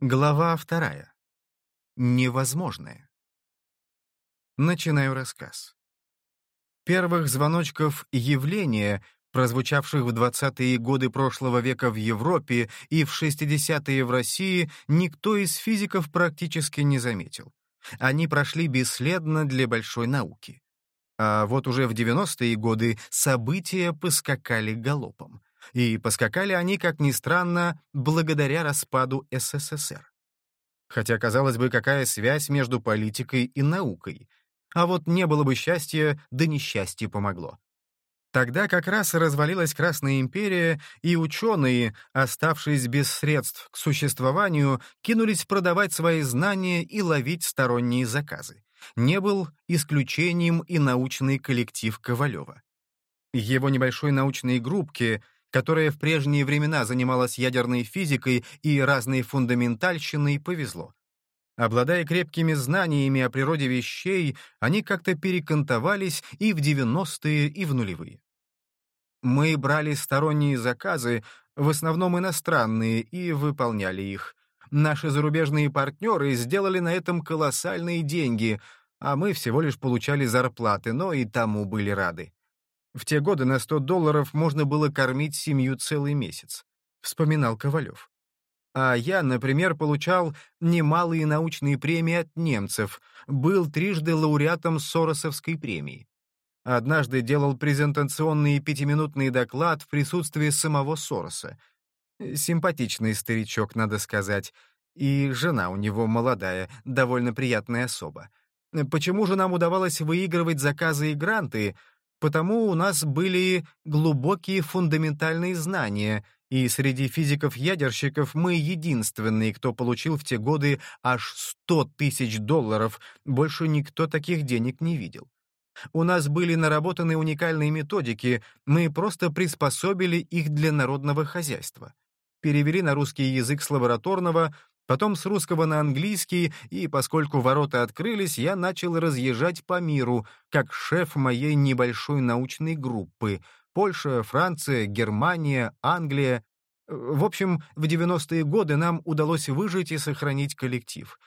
Глава вторая. Невозможное. Начинаю рассказ. Первых звоночков явления, прозвучавших в 20-е годы прошлого века в Европе и в 60-е в России, никто из физиков практически не заметил. Они прошли бесследно для большой науки. А вот уже в 90-е годы события поскакали галопом. И поскакали они, как ни странно, благодаря распаду СССР. Хотя, казалось бы, какая связь между политикой и наукой? А вот не было бы счастья, да несчастье помогло. Тогда как раз развалилась Красная империя, и ученые, оставшись без средств к существованию, кинулись продавать свои знания и ловить сторонние заказы. Не был исключением и научный коллектив Ковалева. Его небольшой научной группке которая в прежние времена занималась ядерной физикой и разной фундаментальщиной, повезло. Обладая крепкими знаниями о природе вещей, они как-то перекантовались и в 90-е, и в нулевые. Мы брали сторонние заказы, в основном иностранные, и выполняли их. Наши зарубежные партнеры сделали на этом колоссальные деньги, а мы всего лишь получали зарплаты, но и тому были рады. В те годы на 100 долларов можно было кормить семью целый месяц, вспоминал Ковалев. А я, например, получал немалые научные премии от немцев, был трижды лауреатом Соросовской премии. Однажды делал презентационный пятиминутный доклад в присутствии самого Сороса. Симпатичный старичок, надо сказать. И жена у него молодая, довольно приятная особа. Почему же нам удавалось выигрывать заказы и гранты, Потому у нас были глубокие фундаментальные знания, и среди физиков-ядерщиков мы единственные, кто получил в те годы аж 100 тысяч долларов, больше никто таких денег не видел. У нас были наработаны уникальные методики, мы просто приспособили их для народного хозяйства. Перевели на русский язык с лабораторного, Потом с русского на английский, и поскольку ворота открылись, я начал разъезжать по миру, как шеф моей небольшой научной группы. Польша, Франция, Германия, Англия. В общем, в 90-е годы нам удалось выжить и сохранить коллектив.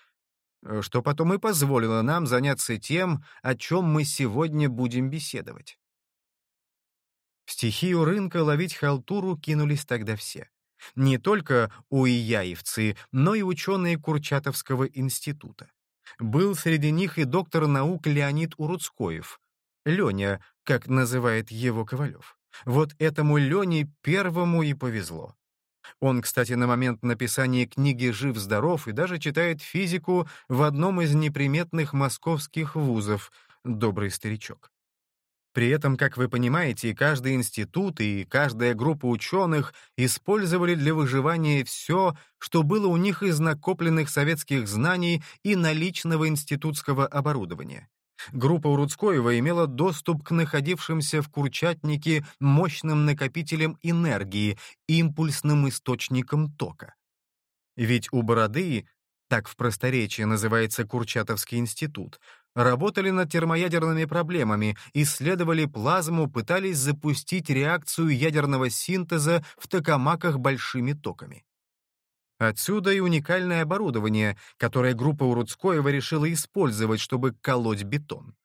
Что потом и позволило нам заняться тем, о чем мы сегодня будем беседовать. В стихию рынка ловить халтуру кинулись тогда все. Не только уияевцы, но и ученые Курчатовского института. Был среди них и доктор наук Леонид Уруцкоев. Леня, как называет его Ковалев. Вот этому Лене первому и повезло. Он, кстати, на момент написания книги «Жив-здоров» и даже читает физику в одном из неприметных московских вузов, добрый старичок. При этом, как вы понимаете, каждый институт и каждая группа ученых использовали для выживания все, что было у них из накопленных советских знаний и наличного институтского оборудования. Группа Уруцкоева имела доступ к находившимся в Курчатнике мощным накопителям энергии, импульсным источникам тока. Ведь у Бороды, так в просторечии называется Курчатовский институт, работали над термоядерными проблемами, исследовали плазму, пытались запустить реакцию ядерного синтеза в токамаках большими токами. Отсюда и уникальное оборудование, которое группа Уруцкоева решила использовать, чтобы колоть бетон.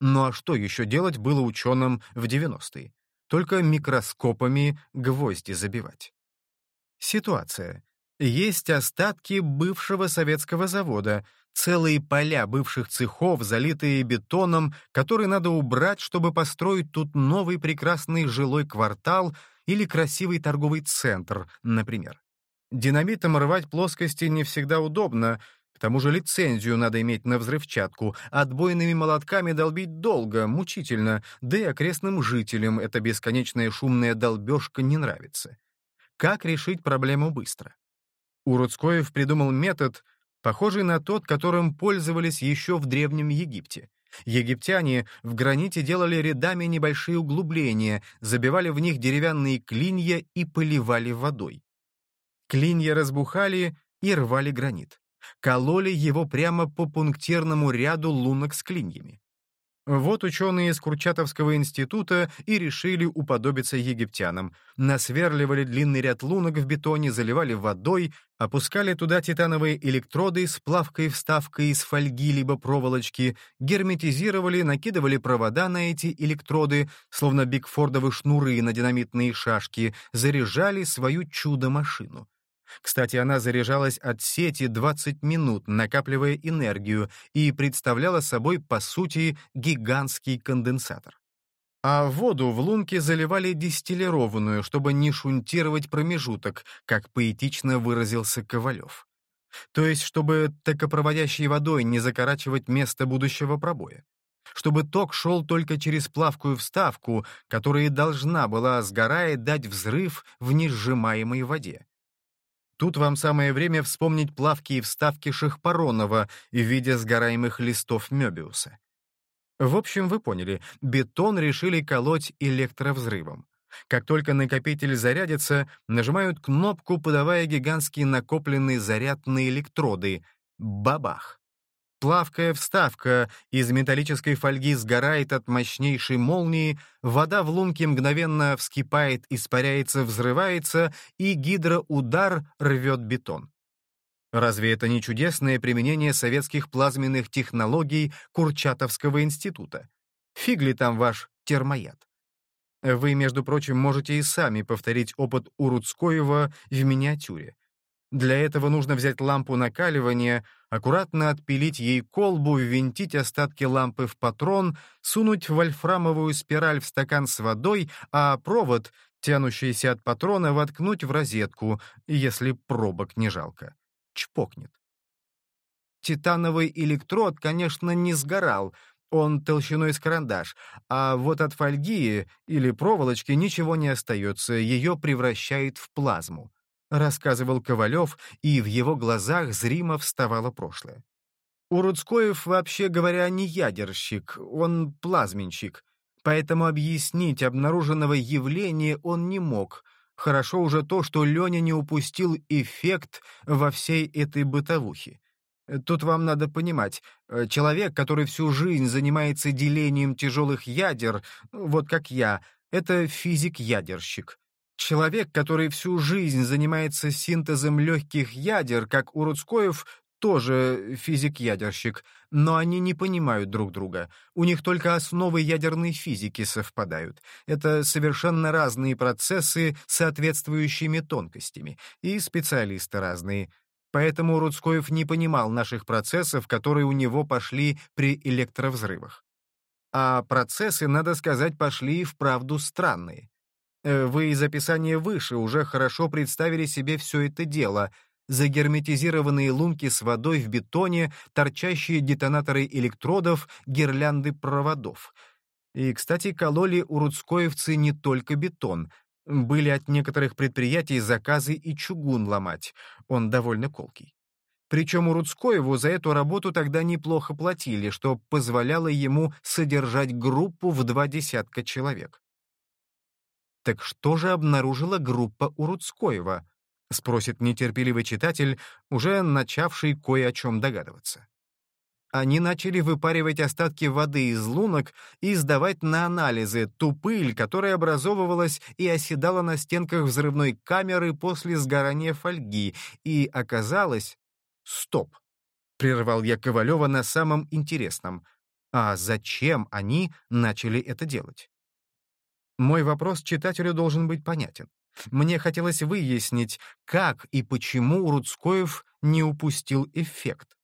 Ну а что еще делать было ученым в 90-е? Только микроскопами гвозди забивать. Ситуация. Есть остатки бывшего советского завода — Целые поля бывших цехов, залитые бетоном, который надо убрать, чтобы построить тут новый прекрасный жилой квартал или красивый торговый центр, например. Динамитом рвать плоскости не всегда удобно, к тому же лицензию надо иметь на взрывчатку, отбойными молотками долбить долго, мучительно, да и окрестным жителям эта бесконечная шумная долбежка не нравится. Как решить проблему быстро? Уруцкоев придумал метод, похожий на тот, которым пользовались еще в Древнем Египте. Египтяне в граните делали рядами небольшие углубления, забивали в них деревянные клинья и поливали водой. Клинья разбухали и рвали гранит. Кололи его прямо по пунктирному ряду лунок с клиньями. Вот ученые из Курчатовского института и решили уподобиться египтянам. Насверливали длинный ряд лунок в бетоне, заливали водой, опускали туда титановые электроды с плавкой-вставкой из фольги либо проволочки, герметизировали, накидывали провода на эти электроды, словно бигфордовы шнуры на динамитные шашки, заряжали свою чудо-машину. Кстати, она заряжалась от сети 20 минут, накапливая энергию, и представляла собой, по сути, гигантский конденсатор. А воду в лунке заливали дистиллированную, чтобы не шунтировать промежуток, как поэтично выразился Ковалев. То есть, чтобы токопроводящей водой не закорачивать место будущего пробоя. Чтобы ток шел только через плавкую вставку, которая должна была, сгорая, дать взрыв в несжимаемой воде. Тут вам самое время вспомнить плавки и вставки Шахпаронова в виде сгораемых листов Мёбиуса. В общем, вы поняли, бетон решили колоть электровзрывом. Как только накопитель зарядится, нажимают кнопку, подавая гигантский накопленный заряд на электроды. Бабах! Плавкая вставка из металлической фольги сгорает от мощнейшей молнии, вода в лунке мгновенно вскипает, испаряется, взрывается, и гидроудар рвет бетон. Разве это не чудесное применение советских плазменных технологий Курчатовского института? Фиг ли там ваш термояд? Вы, между прочим, можете и сами повторить опыт Уруцкоева в миниатюре. Для этого нужно взять лампу накаливания, аккуратно отпилить ей колбу, ввинтить остатки лампы в патрон, сунуть вольфрамовую спираль в стакан с водой, а провод, тянущийся от патрона, воткнуть в розетку, если пробок не жалко. Чпокнет. Титановый электрод, конечно, не сгорал, он толщиной с карандаш, а вот от фольги или проволочки ничего не остается, ее превращает в плазму рассказывал Ковалев, и в его глазах зримо вставало прошлое. Урудскоев, вообще говоря, не ядерщик, он плазменщик, поэтому объяснить обнаруженного явления он не мог. Хорошо уже то, что Леня не упустил эффект во всей этой бытовухе. Тут вам надо понимать, э, человек, который всю жизнь занимается делением тяжелых ядер, вот как я, это физик-ядерщик. Человек, который всю жизнь занимается синтезом легких ядер, как у Рудскоев, тоже физик-ядерщик, но они не понимают друг друга. У них только основы ядерной физики совпадают. Это совершенно разные процессы с соответствующими тонкостями, и специалисты разные. Поэтому Рудскоев не понимал наших процессов, которые у него пошли при электровзрывах. А процессы, надо сказать, пошли и вправду странные. Э, вы из описания выше уже хорошо представили себе все это дело. Загерметизированные лунки с водой в бетоне, торчащие детонаторы электродов, гирлянды проводов. И, кстати, кололи у рудскоевцы не только бетон. Были от некоторых предприятий заказы и чугун ломать. Он довольно колкий. Причем у Рудскоеву за эту работу тогда неплохо платили, что позволяло ему содержать группу в два десятка человек. Так что же обнаружила группа Уруцкоева? Спросит нетерпеливый читатель, уже начавший кое о чем догадываться. Они начали выпаривать остатки воды из лунок и сдавать на анализы ту пыль, которая образовывалась и оседала на стенках взрывной камеры после сгорания фольги, и оказалось... Стоп! Прервал я Ковалева на самом интересном. А зачем они начали это делать? Мой вопрос читателю должен быть понятен. Мне хотелось выяснить, как и почему Рудскоев не упустил эффект.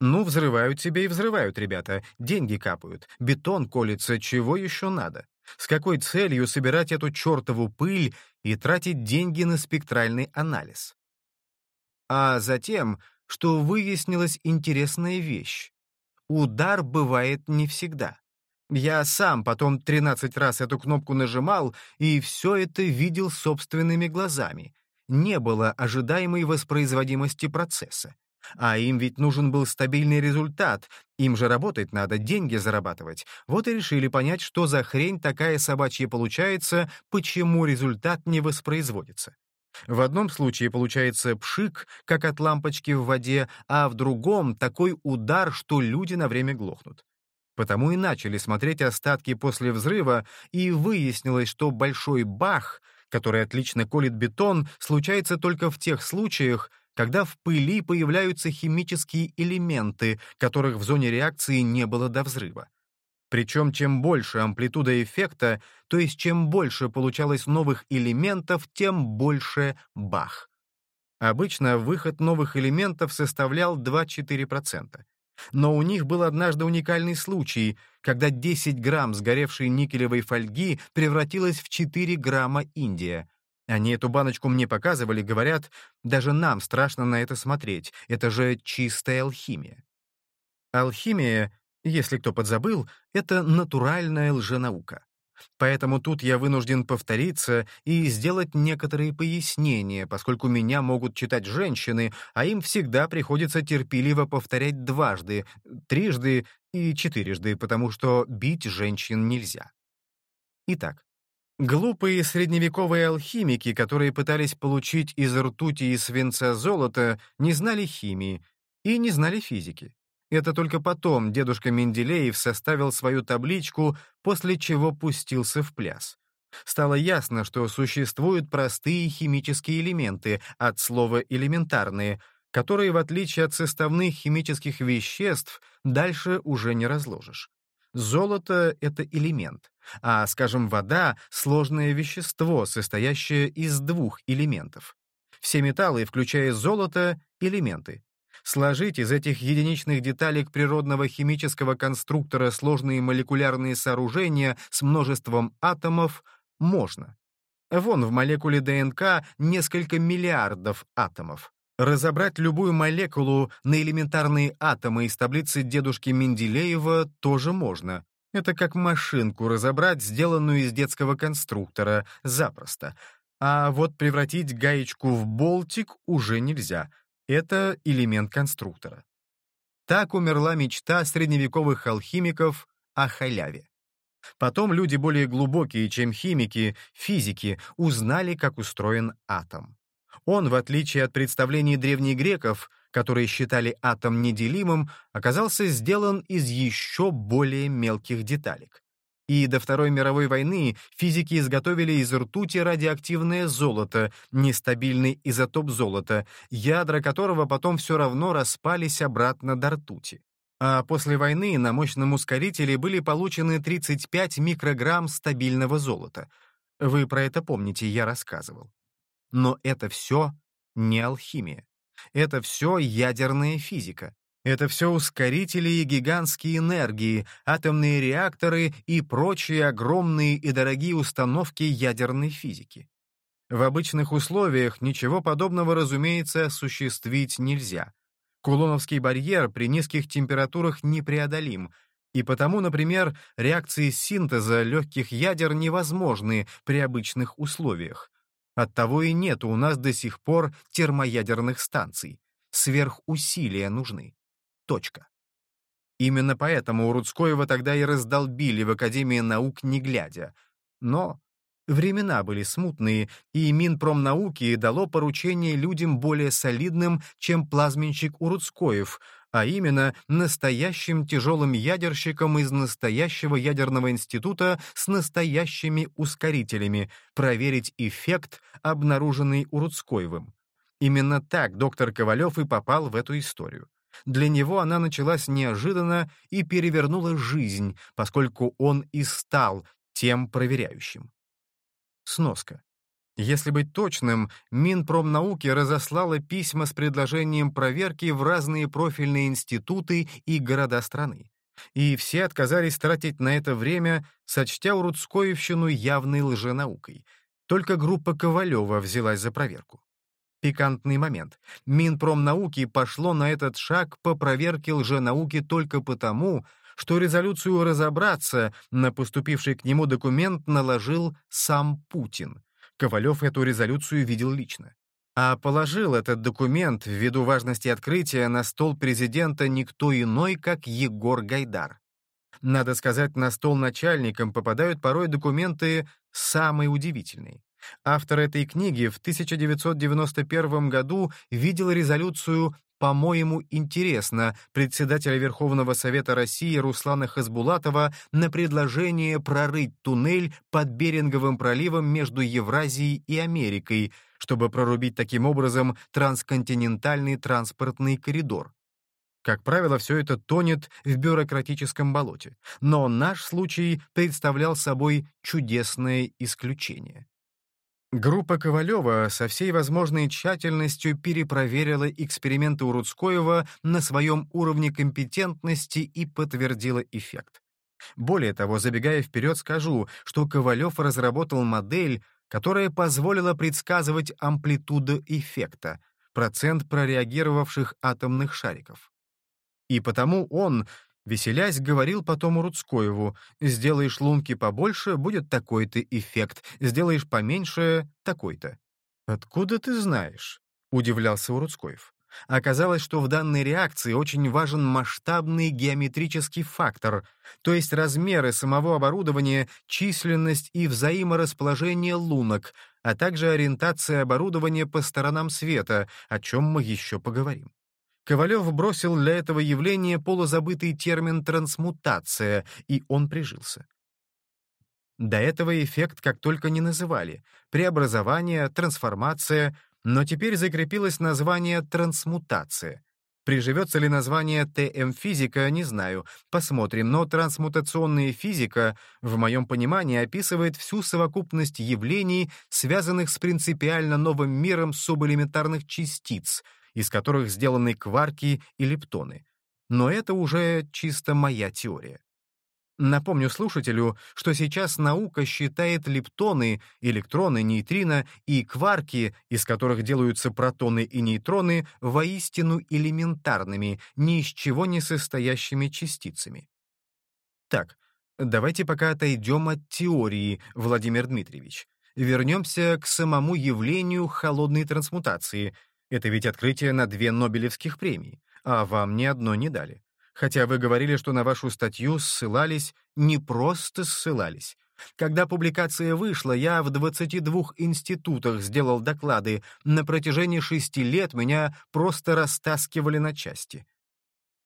Ну, взрывают себе и взрывают, ребята. Деньги капают, бетон колется, чего еще надо? С какой целью собирать эту чертову пыль и тратить деньги на спектральный анализ? А затем, что выяснилась интересная вещь. Удар бывает не всегда. Я сам потом 13 раз эту кнопку нажимал и все это видел собственными глазами. Не было ожидаемой воспроизводимости процесса. А им ведь нужен был стабильный результат, им же работать надо, деньги зарабатывать. Вот и решили понять, что за хрень такая собачья получается, почему результат не воспроизводится. В одном случае получается пшик, как от лампочки в воде, а в другом такой удар, что люди на время глохнут. Потому и начали смотреть остатки после взрыва, и выяснилось, что большой бах, который отлично колет бетон, случается только в тех случаях, когда в пыли появляются химические элементы, которых в зоне реакции не было до взрыва. Причем чем больше амплитуда эффекта, то есть чем больше получалось новых элементов, тем больше бах. Обычно выход новых элементов составлял 2-4%. Но у них был однажды уникальный случай, когда 10 грамм сгоревшей никелевой фольги превратилась в 4 грамма Индия. Они эту баночку мне показывали, говорят, даже нам страшно на это смотреть, это же чистая алхимия. Алхимия, если кто подзабыл, это натуральная лженаука. Поэтому тут я вынужден повториться и сделать некоторые пояснения, поскольку меня могут читать женщины, а им всегда приходится терпеливо повторять дважды, трижды и четырежды, потому что бить женщин нельзя. Итак, глупые средневековые алхимики, которые пытались получить из ртути и свинца золото, не знали химии и не знали физики. Это только потом дедушка Менделеев составил свою табличку, после чего пустился в пляс. Стало ясно, что существуют простые химические элементы, от слова «элементарные», которые, в отличие от составных химических веществ, дальше уже не разложишь. Золото — это элемент, а, скажем, вода — сложное вещество, состоящее из двух элементов. Все металлы, включая золото — элементы. Сложить из этих единичных деталек природного химического конструктора сложные молекулярные сооружения с множеством атомов можно. Вон в молекуле ДНК несколько миллиардов атомов. Разобрать любую молекулу на элементарные атомы из таблицы дедушки Менделеева тоже можно. Это как машинку разобрать, сделанную из детского конструктора, запросто. А вот превратить гаечку в болтик уже нельзя — это элемент конструктора. Так умерла мечта средневековых алхимиков о халяве. Потом люди более глубокие, чем химики, физики, узнали, как устроен атом. Он, в отличие от представлений древних греков, которые считали атом неделимым, оказался сделан из еще более мелких деталек. И до Второй мировой войны физики изготовили из ртути радиоактивное золото, нестабильный изотоп золота, ядра которого потом все равно распались обратно до ртути. А после войны на мощном ускорителе были получены 35 микрограмм стабильного золота. Вы про это помните, я рассказывал. Но это все не алхимия. Это все ядерная физика. Это все ускорители и гигантские энергии, атомные реакторы и прочие огромные и дорогие установки ядерной физики. В обычных условиях ничего подобного, разумеется, осуществить нельзя. Кулоновский барьер при низких температурах непреодолим, и потому, например, реакции синтеза легких ядер невозможны при обычных условиях. Оттого и нет у нас до сих пор термоядерных станций. Сверхусилия нужны. Точка. Именно поэтому у тогда и раздолбили в Академии наук не глядя. Но времена были смутные, и Минпромнауки дало поручение людям более солидным, чем плазменщик Урудскоев, а именно настоящим тяжелым ядерщиком из настоящего ядерного института с настоящими ускорителями, проверить эффект, обнаруженный Урудскоевым. Именно так доктор Ковалев и попал в эту историю. Для него она началась неожиданно и перевернула жизнь, поскольку он и стал тем проверяющим. Сноска. Если быть точным, Минпромнауки разослала письма с предложением проверки в разные профильные институты и города страны. И все отказались тратить на это время, сочтя Урудскоевщину явной лженаукой. Только группа Ковалева взялась за проверку пикантный момент. Минпромнауки пошло на этот шаг по проверке лженауки только потому, что резолюцию разобраться на поступивший к нему документ наложил сам Путин. Ковалев эту резолюцию видел лично. А положил этот документ ввиду важности открытия на стол президента никто иной, как Егор Гайдар. Надо сказать, на стол начальникам попадают порой документы самые удивительные. Автор этой книги в 1991 году видел резолюцию по-моему, интересно председателя Верховного Совета России Руслана Хасбулатова на предложение прорыть туннель под Беринговым проливом между Евразией и Америкой, чтобы прорубить таким образом трансконтинентальный транспортный коридор. Как правило, все это тонет в бюрократическом болоте, но наш случай представлял собой чудесное исключение. Группа Ковалева со всей возможной тщательностью перепроверила эксперименты Урудскоева на своем уровне компетентности и подтвердила эффект. Более того, забегая вперед, скажу, что Ковалев разработал модель, которая позволила предсказывать амплитуду эффекта, процент прореагировавших атомных шариков. И потому он, Веселясь, говорил потом Рудскоеву, «Сделаешь лунки побольше, будет такой-то эффект, сделаешь поменьше — такой-то». «Откуда ты знаешь?» — удивлялся Урудскоев. Оказалось, что в данной реакции очень важен масштабный геометрический фактор, то есть размеры самого оборудования, численность и взаиморасположение лунок, а также ориентация оборудования по сторонам света, о чем мы еще поговорим. Ковалев бросил для этого явления полузабытый термин «трансмутация», и он прижился. До этого эффект как только не называли — преобразование, трансформация, но теперь закрепилось название «трансмутация». Приживется ли название ТМ-физика, не знаю, посмотрим, но трансмутационная физика, в моем понимании, описывает всю совокупность явлений, связанных с принципиально новым миром субэлементарных частиц — из которых сделаны кварки и лептоны. Но это уже чисто моя теория. Напомню слушателю, что сейчас наука считает лептоны, электроны, нейтрино и кварки, из которых делаются протоны и нейтроны, воистину элементарными, ни из чего не состоящими частицами. Так, давайте пока отойдем от теории, Владимир Дмитриевич. Вернемся к самому явлению холодной трансмутации, это ведь открытие на две Нобелевских премии, а вам ни одно не дали. Хотя вы говорили, что на вашу статью ссылались, не просто ссылались. Когда публикация вышла, я в 22 институтах сделал доклады. На протяжении шести лет меня просто растаскивали на части.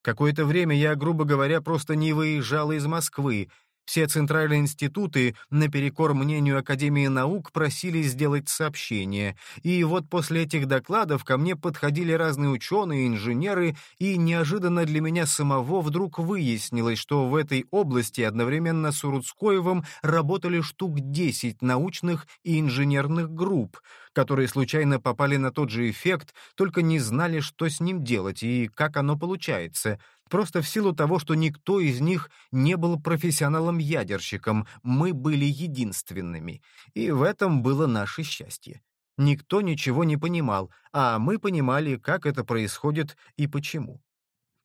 Какое-то время я, грубо говоря, просто не выезжал из Москвы, все центральные институты, наперекор мнению Академии наук, просили сделать сообщение. И вот после этих докладов ко мне подходили разные ученые, инженеры, и неожиданно для меня самого вдруг выяснилось, что в этой области одновременно с Урудскоевым работали штук 10 научных и инженерных групп, которые случайно попали на тот же эффект, только не знали, что с ним делать и как оно получается — Просто в силу того, что никто из них не был профессионалом-ядерщиком, мы были единственными. И в этом было наше счастье. Никто ничего не понимал, а мы понимали, как это происходит и почему.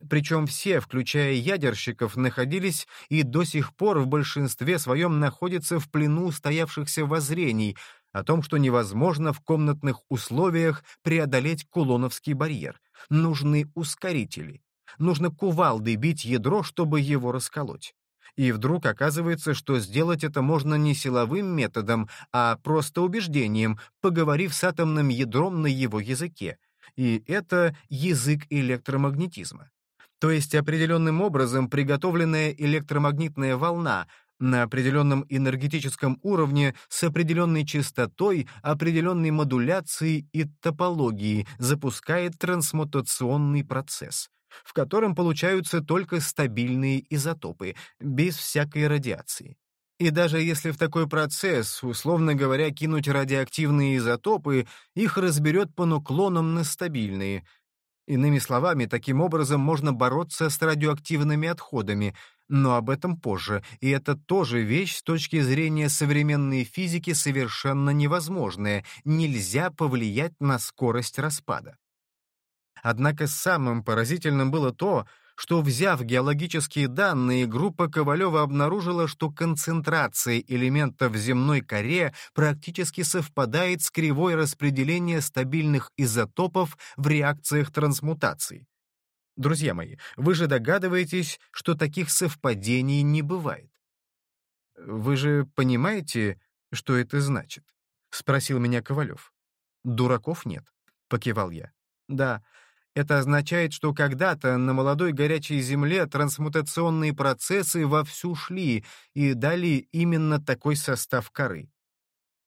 Причем все, включая ядерщиков, находились и до сих пор в большинстве своем находятся в плену стоявшихся воззрений о том, что невозможно в комнатных условиях преодолеть кулоновский барьер. Нужны ускорители. Нужно кувалдой бить ядро, чтобы его расколоть. И вдруг оказывается, что сделать это можно не силовым методом, а просто убеждением, поговорив с атомным ядром на его языке. И это язык электромагнетизма. То есть определенным образом приготовленная электромагнитная волна на определенном энергетическом уровне с определенной частотой, определенной модуляцией и топологией запускает трансмутационный процесс в котором получаются только стабильные изотопы, без всякой радиации. И даже если в такой процесс, условно говоря, кинуть радиоактивные изотопы, их разберет по нуклонам на стабильные. Иными словами, таким образом можно бороться с радиоактивными отходами, но об этом позже, и это тоже вещь с точки зрения современной физики совершенно невозможная, нельзя повлиять на скорость распада. Однако самым поразительным было то, что, взяв геологические данные, группа Ковалева обнаружила, что концентрация элементов в земной коре практически совпадает с кривой распределения стабильных изотопов в реакциях трансмутации. Друзья мои, вы же догадываетесь, что таких совпадений не бывает. «Вы же понимаете, что это значит?» — спросил меня Ковалев. «Дураков нет», — покивал я. «Да, Это означает, что когда-то на молодой горячей земле трансмутационные процессы вовсю шли и дали именно такой состав коры.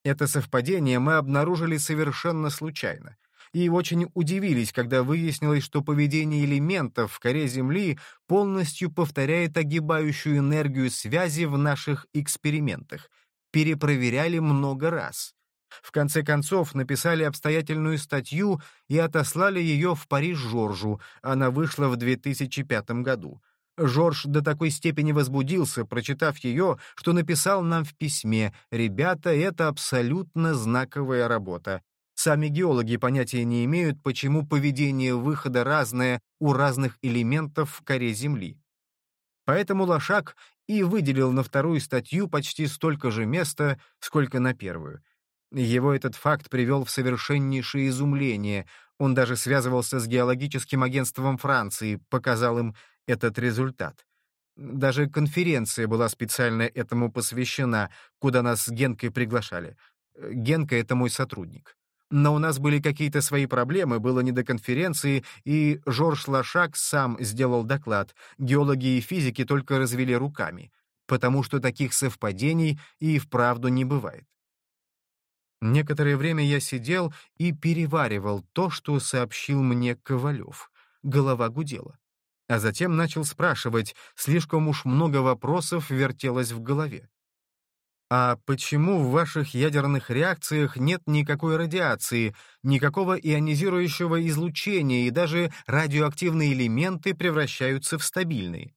Это совпадение мы обнаружили совершенно случайно и очень удивились, когда выяснилось, что поведение элементов в коре Земли полностью повторяет огибающую энергию связи в наших экспериментах. Перепроверяли много раз. В конце концов, написали обстоятельную статью и отослали ее в Париж Жоржу. Она вышла в 2005 году. Жорж до такой степени возбудился, прочитав ее, что написал нам в письме «Ребята, это абсолютно знаковая работа. Сами геологи понятия не имеют, почему поведение выхода разное у разных элементов в коре Земли. Поэтому Лошак и выделил на вторую статью почти столько же места, сколько на первую. Его этот факт привел в совершеннейшее изумление. Он даже связывался с геологическим агентством Франции, показал им этот результат. Даже конференция была специально этому посвящена, куда нас с Генкой приглашали. Генка — это мой сотрудник. Но у нас были какие-то свои проблемы, было не до конференции, и Жорж Лошак сам сделал доклад. Геологи и физики только развели руками, потому что таких совпадений и вправду не бывает. Некоторое время я сидел и переваривал то, что сообщил мне Ковалев. Голова гудела. А затем начал спрашивать, слишком уж много вопросов вертелось в голове. А почему в ваших ядерных реакциях нет никакой радиации, никакого ионизирующего излучения, и даже радиоактивные элементы превращаются в стабильные?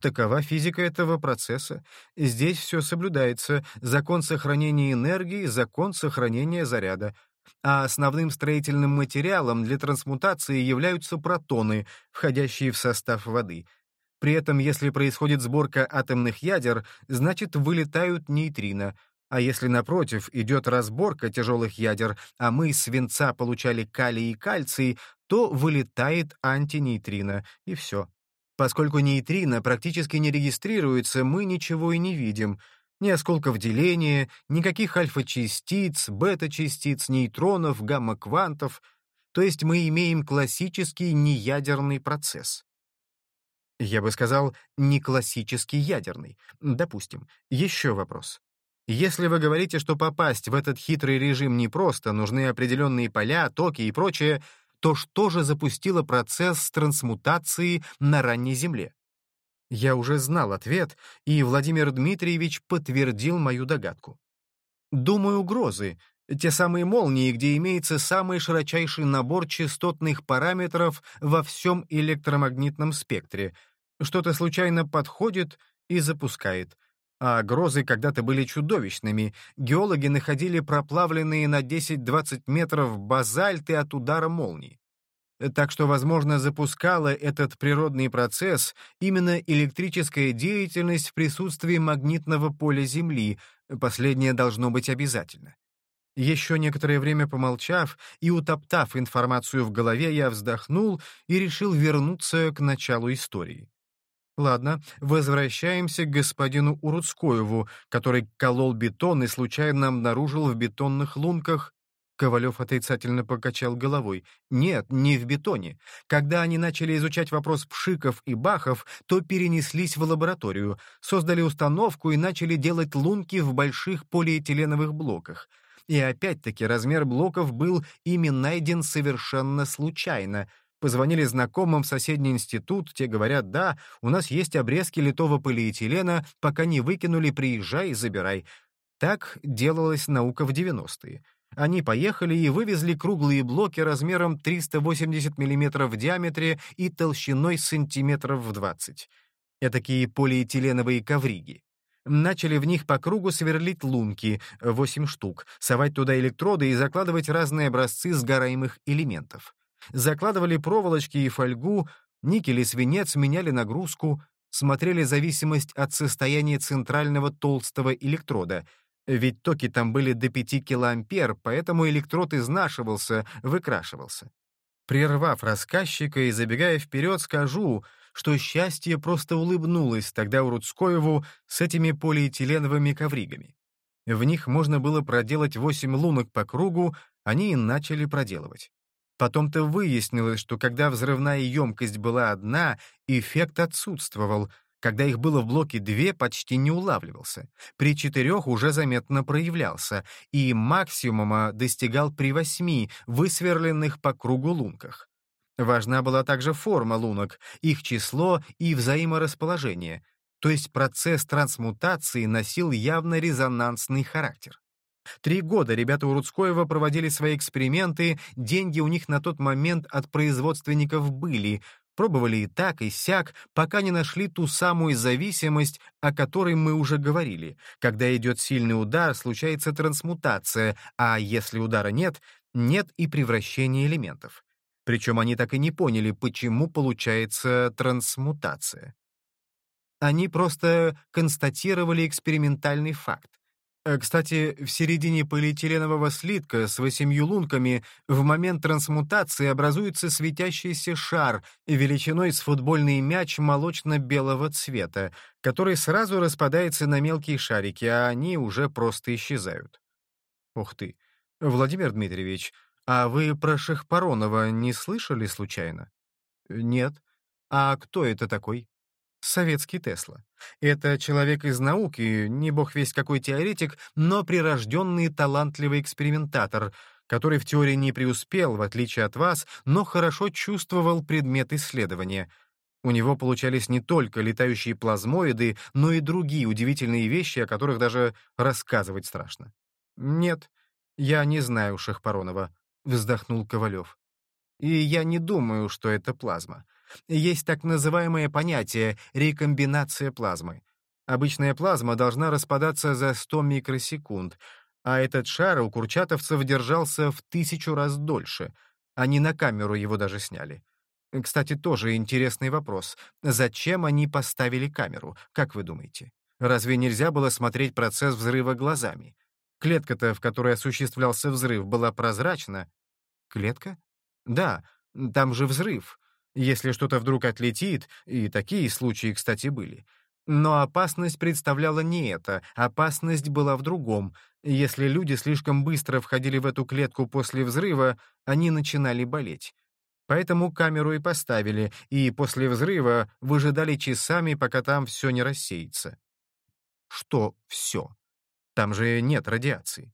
Такова физика этого процесса. Здесь все соблюдается. Закон сохранения энергии, закон сохранения заряда. А основным строительным материалом для трансмутации являются протоны, входящие в состав воды — при этом, если происходит сборка атомных ядер, значит, вылетают нейтрино, а если, напротив, идет разборка тяжелых ядер, а мы из свинца получали калий и кальций, то вылетает антинейтрино, и все. Поскольку нейтрино практически не регистрируется, мы ничего и не видим. Ни осколков деления, никаких альфа-частиц, бета-частиц, нейтронов, гамма-квантов. То есть мы имеем классический неядерный процесс. Я бы сказал, не классический ядерный. Допустим. Еще вопрос. Если вы говорите, что попасть в этот хитрый режим непросто, нужны определенные поля, токи и прочее, то что же запустило процесс трансмутации на ранней Земле? Я уже знал ответ, и Владимир Дмитриевич подтвердил мою догадку. Думаю, угрозы, те самые молнии, где имеется самый широчайший набор частотных параметров во всем электромагнитном спектре. Что-то случайно подходит и запускает. А грозы когда-то были чудовищными. Геологи находили проплавленные на 10-20 метров базальты от удара молнии. Так что, возможно, запускала этот природный процесс именно электрическая деятельность в присутствии магнитного поля Земли. Последнее должно быть обязательно. Еще некоторое время помолчав и утоптав информацию в голове, я вздохнул и решил вернуться к началу истории. Ладно, возвращаемся к господину Уруцкоеву, который колол бетон и случайно обнаружил в бетонных лунках Ковалев отрицательно покачал головой. «Нет, не в бетоне. Когда они начали изучать вопрос пшиков и бахов, то перенеслись в лабораторию, создали установку и начали делать лунки в больших полиэтиленовых блоках. И опять-таки размер блоков был ими найден совершенно случайно. Позвонили знакомым в соседний институт, те говорят, да, у нас есть обрезки литого полиэтилена, пока не выкинули, приезжай и забирай. Так делалась наука в 90-е. Они поехали и вывезли круглые блоки размером 380 мм в диаметре и толщиной сантиметров в 20. Этакие полиэтиленовые ковриги начали в них по кругу сверлить лунки, 8 штук, совать туда электроды и закладывать разные образцы сгораемых элементов. Закладывали проволочки и фольгу, никель и свинец меняли нагрузку, смотрели зависимость от состояния центрального толстого электрода, ведь токи там были до 5 килоампер, поэтому электрод изнашивался, выкрашивался. Прервав рассказчика и забегая вперед, скажу, что счастье просто улыбнулось тогда Урудскоеву с этими полиэтиленовыми ковригами. В них можно было проделать восемь лунок по кругу, они и начали проделывать. Потом-то выяснилось, что когда взрывная емкость была одна, эффект отсутствовал. Когда их было в блоке две, почти не улавливался. При четырех уже заметно проявлялся, и максимума достигал при восьми, высверленных по кругу лунках. Важна была также форма лунок, их число и взаиморасположение, то есть процесс трансмутации носил явно резонансный характер. Три года ребята у Рудскоева проводили свои эксперименты, деньги у них на тот момент от производственников были, пробовали и так, и сяк, пока не нашли ту самую зависимость, о которой мы уже говорили. Когда идет сильный удар, случается трансмутация, а если удара нет, нет и превращения элементов. Причем они так и не поняли, почему получается трансмутация. Они просто констатировали экспериментальный факт. Э, кстати, в середине полиэтиленового слитка с восемью лунками в момент трансмутации образуется светящийся шар величиной с футбольный мяч молочно-белого цвета, который сразу распадается на мелкие шарики, а они уже просто исчезают. Ух ты! Владимир Дмитриевич, а вы про Шахпаронова не слышали случайно? Нет. А кто это такой? Советский Тесла. Это человек из науки, не бог весть какой теоретик, но прирожденный талантливый экспериментатор, который в теории не преуспел, в отличие от вас, но хорошо чувствовал предмет исследования. У него получались не только летающие плазмоиды, но и другие удивительные вещи, о которых даже рассказывать страшно. «Нет, я не знаю Шахпаронова», — вздохнул Ковалев. «И я не думаю, что это плазма. Есть так называемое понятие рекомбинация плазмы. Обычная плазма должна распадаться за 100 микросекунд, а этот шар у курчатовцев держался в тысячу раз дольше. Они на камеру его даже сняли. Кстати, тоже интересный вопрос. Зачем они поставили камеру, как вы думаете? Разве нельзя было смотреть процесс взрыва глазами? Клетка-то, в которой осуществлялся взрыв, была прозрачна. Клетка? Да, там же взрыв. Если что-то вдруг отлетит, и такие случаи, кстати, были. Но опасность представляла не это, опасность была в другом. Если люди слишком быстро входили в эту клетку после взрыва, они начинали болеть. Поэтому камеру и поставили, и после взрыва выжидали часами, пока там все не рассеется. Что все? Там же нет радиации.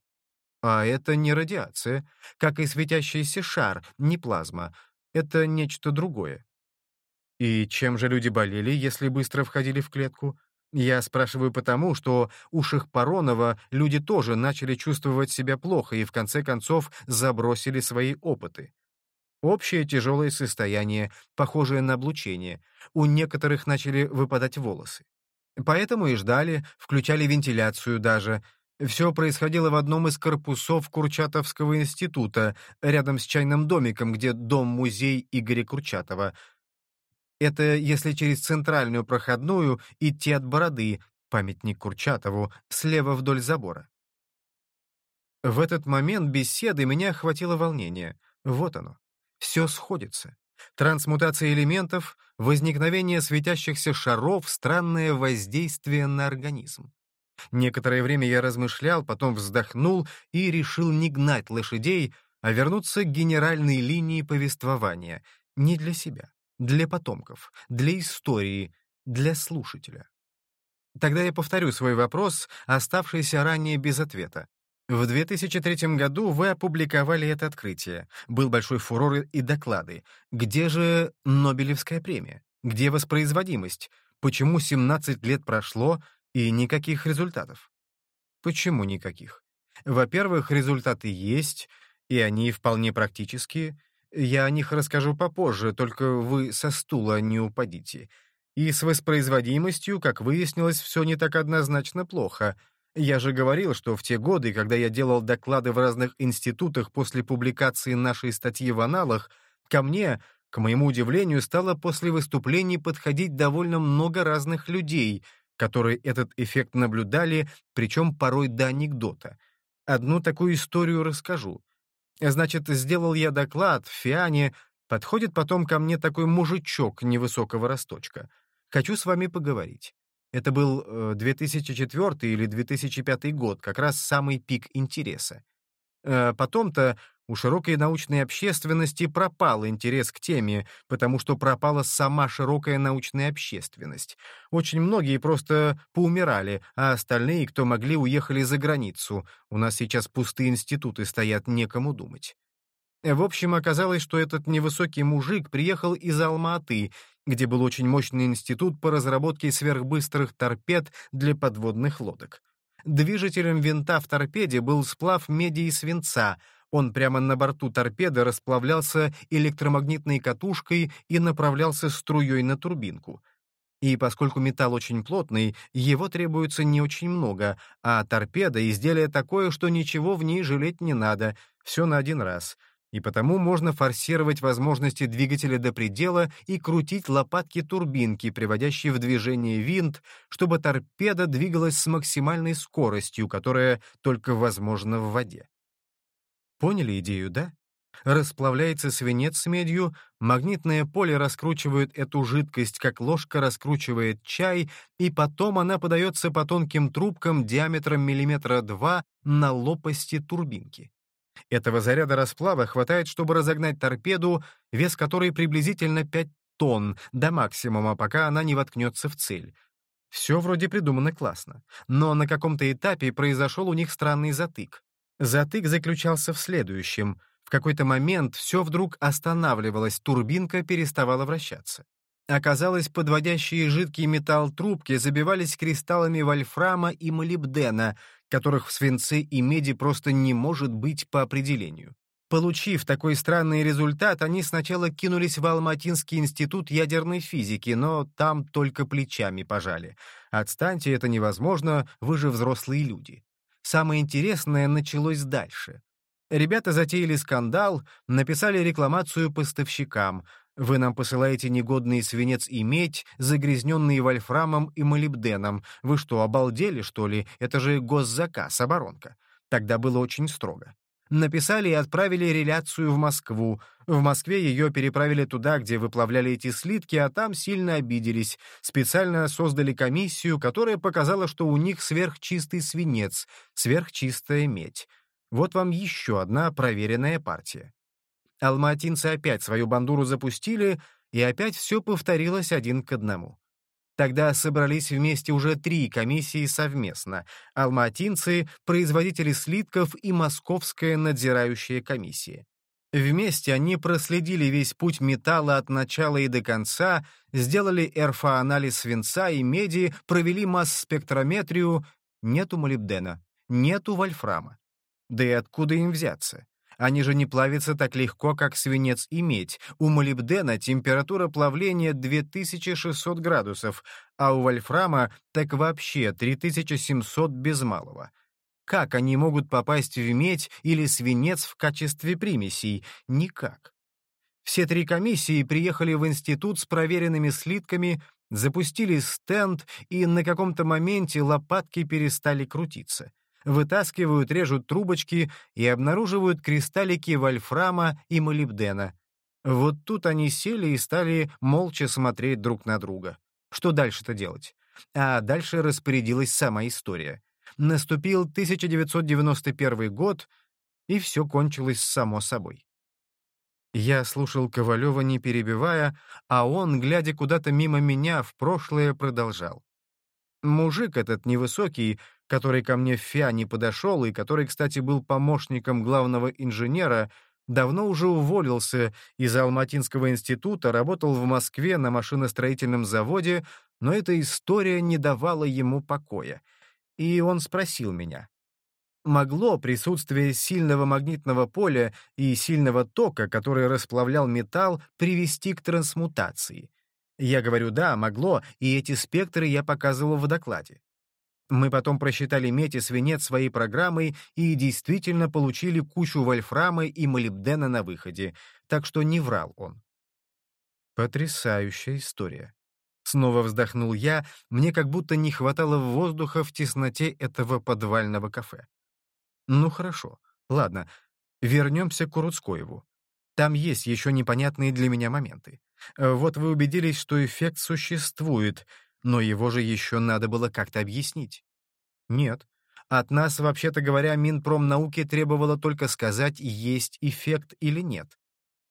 А это не радиация, как и светящийся шар, не плазма это нечто другое. И чем же люди болели, если быстро входили в клетку? Я спрашиваю потому, что у Шахпаронова люди тоже начали чувствовать себя плохо и в конце концов забросили свои опыты. Общее тяжелое состояние, похожее на облучение. У некоторых начали выпадать волосы. Поэтому и ждали, включали вентиляцию даже, все происходило в одном из корпусов Курчатовского института, рядом с чайным домиком, где дом-музей Игоря Курчатова. Это если через центральную проходную идти от Бороды, памятник Курчатову, слева вдоль забора. В этот момент беседы меня охватило волнение. Вот оно. Все сходится. Трансмутация элементов, возникновение светящихся шаров, странное воздействие на организм. Некоторое время я размышлял, потом вздохнул и решил не гнать лошадей, а вернуться к генеральной линии повествования. Не для себя, для потомков, для истории, для слушателя. Тогда я повторю свой вопрос, оставшийся ранее без ответа. В 2003 году вы опубликовали это открытие. Был большой фурор и доклады. Где же Нобелевская премия? Где воспроизводимость? Почему 17 лет прошло, и никаких результатов. Почему никаких? Во-первых, результаты есть, и они вполне практические. Я о них расскажу попозже, только вы со стула не упадите. И с воспроизводимостью, как выяснилось, все не так однозначно плохо. Я же говорил, что в те годы, когда я делал доклады в разных институтах после публикации нашей статьи в аналах, ко мне, к моему удивлению, стало после выступлений подходить довольно много разных людей — которые этот эффект наблюдали, причем порой до анекдота. Одну такую историю расскажу. Значит, сделал я доклад в Фиане, подходит потом ко мне такой мужичок невысокого росточка. Хочу с вами поговорить. Это был 2004 э, или 2005 год, как раз самый пик интереса. Э, потом-то У широкой научной общественности пропал интерес к теме, потому что пропала сама широкая научная общественность. Очень многие просто поумирали, а остальные, кто могли, уехали за границу. У нас сейчас пустые институты стоят, некому думать. В общем, оказалось, что этот невысокий мужик приехал из Алма-Аты, где был очень мощный институт по разработке сверхбыстрых торпед для подводных лодок. Движителем винта в торпеде был сплав меди и свинца, он прямо на борту торпеды расплавлялся электромагнитной катушкой и направлялся струей на турбинку. И поскольку металл очень плотный, его требуется не очень много, а торпеда — изделие такое, что ничего в ней жалеть не надо, все на один раз. И потому можно форсировать возможности двигателя до предела и крутить лопатки турбинки, приводящие в движение винт, чтобы торпеда двигалась с максимальной скоростью, которая только возможна в воде. Поняли идею, да? Расплавляется свинец с медью, магнитное поле раскручивает эту жидкость, как ложка раскручивает чай, и потом она подается по тонким трубкам диаметром миллиметра два на лопасти турбинки. Этого заряда расплава хватает, чтобы разогнать торпеду, вес которой приблизительно 5 тонн, до максимума, пока она не воткнется в цель. Все вроде придумано классно, но на каком-то этапе произошел у них странный затык. Затык заключался в следующем. В какой-то момент все вдруг останавливалось, турбинка переставала вращаться. Оказалось, подводящие жидкий металл трубки забивались кристаллами вольфрама и молибдена, которых в свинце и меди просто не может быть по определению. Получив такой странный результат, они сначала кинулись в Алматинский институт ядерной физики, но там только плечами пожали. Отстаньте, это невозможно, вы же взрослые люди. Самое интересное началось дальше. Ребята затеяли скандал, написали рекламацию поставщикам. Вы нам посылаете негодный свинец и медь, загрязненные вольфрамом и молибденом. Вы что, обалдели, что ли? Это же госзаказ, оборонка. Тогда было очень строго. Написали и отправили реляцию в Москву. В Москве ее переправили туда, где выплавляли эти слитки, а там сильно обиделись. Специально создали комиссию, которая показала, что у них сверхчистый свинец, сверхчистая медь. Вот вам еще одна проверенная партия. Алматинцы опять свою бандуру запустили, и опять все повторилось один к одному. Тогда собрались вместе уже три комиссии совместно — алматинцы, производители слитков и Московская надзирающая комиссия. Вместе они проследили весь путь металла от начала и до конца, сделали РФА-анализ свинца и меди, провели масс-спектрометрию. Нету молибдена, нету вольфрама. Да и откуда им взяться? Они же не плавятся так легко, как свинец и медь. У молибдена температура плавления 2600 градусов, а у вольфрама так вообще 3700 без малого. Как они могут попасть в медь или свинец в качестве примесей? Никак. Все три комиссии приехали в институт с проверенными слитками, запустили стенд, и на каком-то моменте лопатки перестали крутиться вытаскивают, режут трубочки и обнаруживают кристаллики вольфрама и молибдена. Вот тут они сели и стали молча смотреть друг на друга. Что дальше-то делать? А дальше распорядилась сама история. Наступил 1991 год, и все кончилось само собой. Я слушал Ковалева, не перебивая, а он, глядя куда-то мимо меня, в прошлое продолжал. Мужик этот невысокий, который ко мне в ФИА не подошел и который, кстати, был помощником главного инженера, давно уже уволился из Алматинского института, работал в Москве на машиностроительном заводе, но эта история не давала ему покоя. И он спросил меня, могло присутствие сильного магнитного поля и сильного тока, который расплавлял металл, привести к трансмутации? Я говорю, да, могло, и эти спектры я показывал в докладе. Мы потом просчитали медь и свинец своей программой и действительно получили кучу вольфрама и молибдена на выходе, так что не врал он. Потрясающая история. Снова вздохнул я, мне как будто не хватало воздуха в тесноте этого подвального кафе. Ну хорошо, ладно, вернемся к Куруцкоеву. Там есть еще непонятные для меня моменты. Э, вот вы убедились, что эффект существует, но его же еще надо было как-то объяснить. Нет. От нас, вообще-то говоря, Минпромнауки требовало только сказать, есть эффект или нет.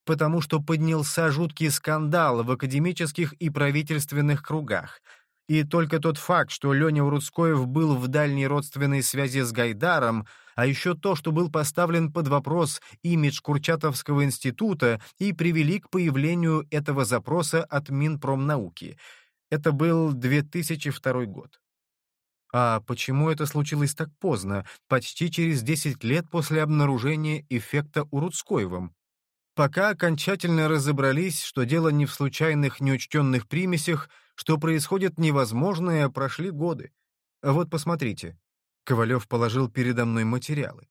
Потому что поднялся жуткий скандал в академических и правительственных кругах. И только тот факт, что Леня Уруцкоев был в дальней родственной связи с Гайдаром, а еще то, что был поставлен под вопрос имидж Курчатовского института и привели к появлению этого запроса от Минпромнауки. Это был 2002 год. А почему это случилось так поздно, почти через 10 лет после обнаружения эффекта Уруцкоевым? Пока окончательно разобрались, что дело не в случайных неучтенных примесях, что происходит невозможное, прошли годы. Вот посмотрите. Ковалев положил передо мной материалы.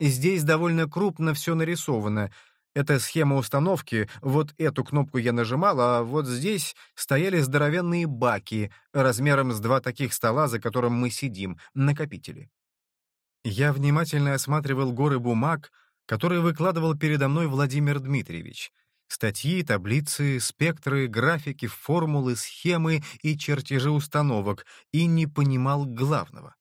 Здесь довольно крупно все нарисовано, это схема установки, вот эту кнопку я нажимал, а вот здесь стояли здоровенные баки, размером с два таких стола, за которым мы сидим, накопители. Я внимательно осматривал горы бумаг, которые выкладывал передо мной Владимир Дмитриевич. Статьи, таблицы, спектры, графики, формулы, схемы и чертежи установок, и не понимал главного.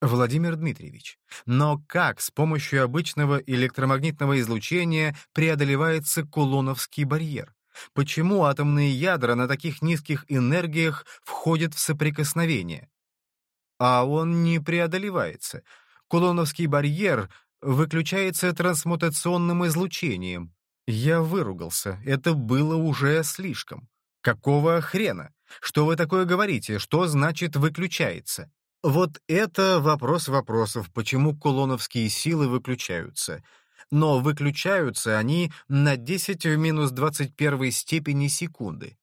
Владимир Дмитриевич, но как с помощью обычного электромагнитного излучения преодолевается кулоновский барьер? Почему атомные ядра на таких низких энергиях входят в соприкосновение? А он не преодолевается. Кулоновский барьер выключается трансмутационным излучением. Я выругался, это было уже слишком. Какого хрена? Что вы такое говорите? Что значит «выключается»? Вот это вопрос вопросов, почему кулоновские силы выключаются. Но выключаются они на 10 в минус 21 степени секунды.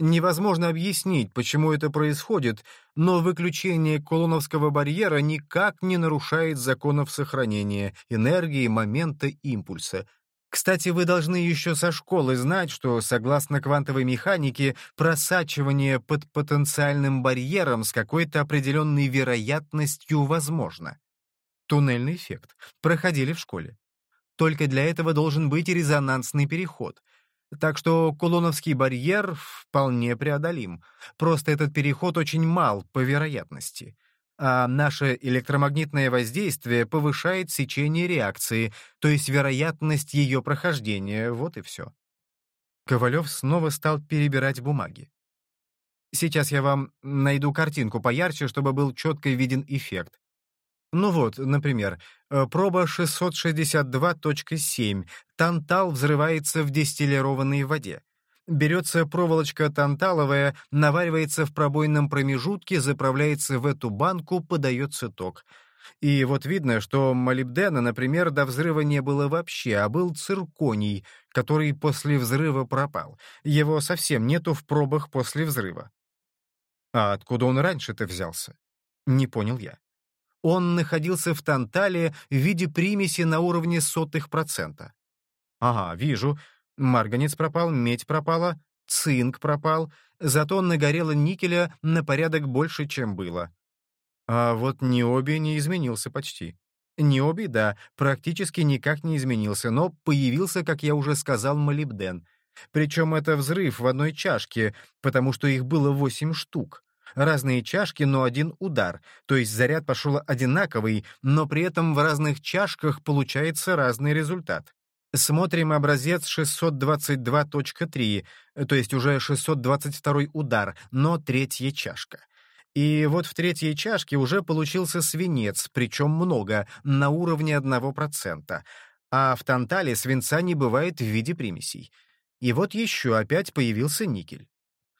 Невозможно объяснить, почему это происходит, но выключение кулоновского барьера никак не нарушает законов сохранения энергии, момента, импульса, кстати, вы должны еще со школы знать, что, согласно квантовой механике, просачивание под потенциальным барьером с какой-то определенной вероятностью возможно. Туннельный эффект. Проходили в школе. Только для этого должен быть резонансный переход. Так что кулоновский барьер вполне преодолим. Просто этот переход очень мал по вероятности а наше электромагнитное воздействие повышает сечение реакции, то есть вероятность ее прохождения, вот и все. Ковалев снова стал перебирать бумаги. Сейчас я вам найду картинку поярче, чтобы был четко виден эффект. Ну вот, например, э, проба 662.7. Тантал взрывается в дистиллированной воде. Берется проволочка танталовая, наваривается в пробойном промежутке, заправляется в эту банку, подается ток. И вот видно, что молибдена, например, до взрыва не было вообще, а был цирконий, который после взрыва пропал. Его совсем нету в пробах после взрыва. А откуда он раньше-то взялся? Не понял я. Он находился в тантале в виде примеси на уровне сотых процента. Ага, вижу. Марганец пропал, медь пропала, цинк пропал, зато нагорело никеля на порядок больше, чем было. А вот Ниоби не изменился почти. Ниоби, да, практически никак не изменился, но появился, как я уже сказал, молибден. Причем это взрыв в одной чашке, потому что их было восемь штук. Разные чашки, но один удар, то есть заряд пошел одинаковый, но при этом в разных чашках получается разный результат. Смотрим образец 622.3, то есть уже 622 удар, но третья чашка. И вот в третьей чашке уже получился свинец, причем много, на уровне 1%. А в тантале свинца не бывает в виде примесей. И вот еще опять появился никель.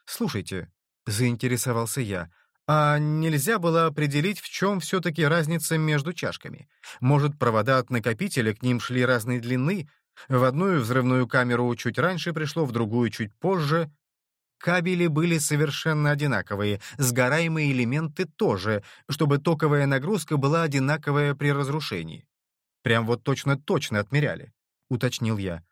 «Слушайте», — заинтересовался я, а нельзя было определить, в чем все-таки разница между чашками? Может, провода от накопителя к ним шли разной длины, в одну взрывную камеру чуть раньше пришло, в другую чуть позже. Кабели были совершенно одинаковые, сгораемые элементы тоже, чтобы токовая нагрузка была одинаковая при разрушении. Прям вот точно-точно отмеряли, уточнил я.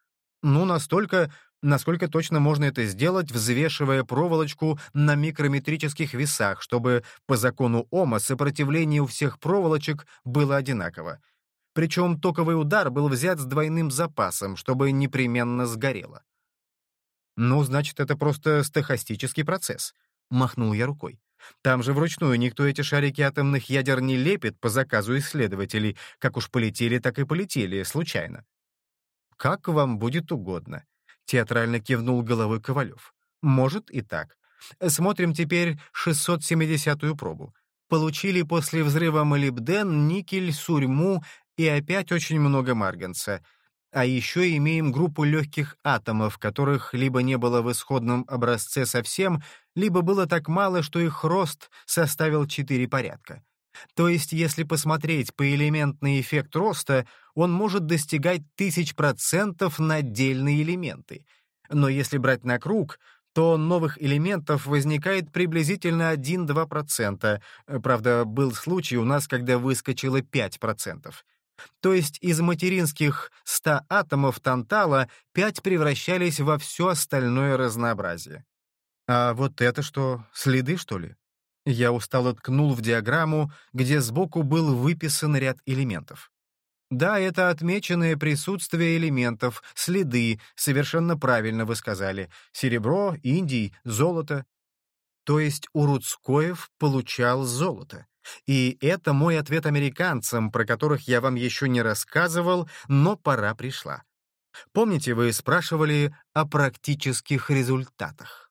Ну, настолько, насколько точно можно это сделать, взвешивая проволочку на микрометрических весах, чтобы по закону Ома сопротивление у всех проволочек было одинаково. Причем токовый удар был взят с двойным запасом, чтобы непременно сгорело. «Ну, значит, это просто стохастический процесс», — махнул я рукой. Там же вручную никто эти шарики атомных ядер не лепит по заказу исследователей. Как уж полетели, так и полетели, случайно. «Как вам будет угодно», — театрально кивнул головой Ковалев. «Может и так. Смотрим теперь 670-ю пробу. Получили после взрыва молибден, никель, сурьму и опять очень много марганца. А еще имеем группу легких атомов, которых либо не было в исходном образце совсем, либо было так мало, что их рост составил четыре порядка. То есть, если посмотреть по элементный эффект роста, он может достигать тысяч процентов на отдельные элементы. Но если брать на круг, то новых элементов возникает приблизительно 1-2%. Правда, был случай у нас, когда выскочило 5%. То есть из материнских 100 атомов тантала 5 превращались во все остальное разнообразие. А вот это что, следы, что ли? Я устало ткнул в диаграмму, где сбоку был выписан ряд элементов. Да, это отмеченное присутствие элементов, следы, совершенно правильно вы сказали. Серебро, индий, золото. То есть Уруцкоев получал золото. И это мой ответ американцам, про которых я вам еще не рассказывал, но пора пришла. Помните, вы спрашивали о практических результатах?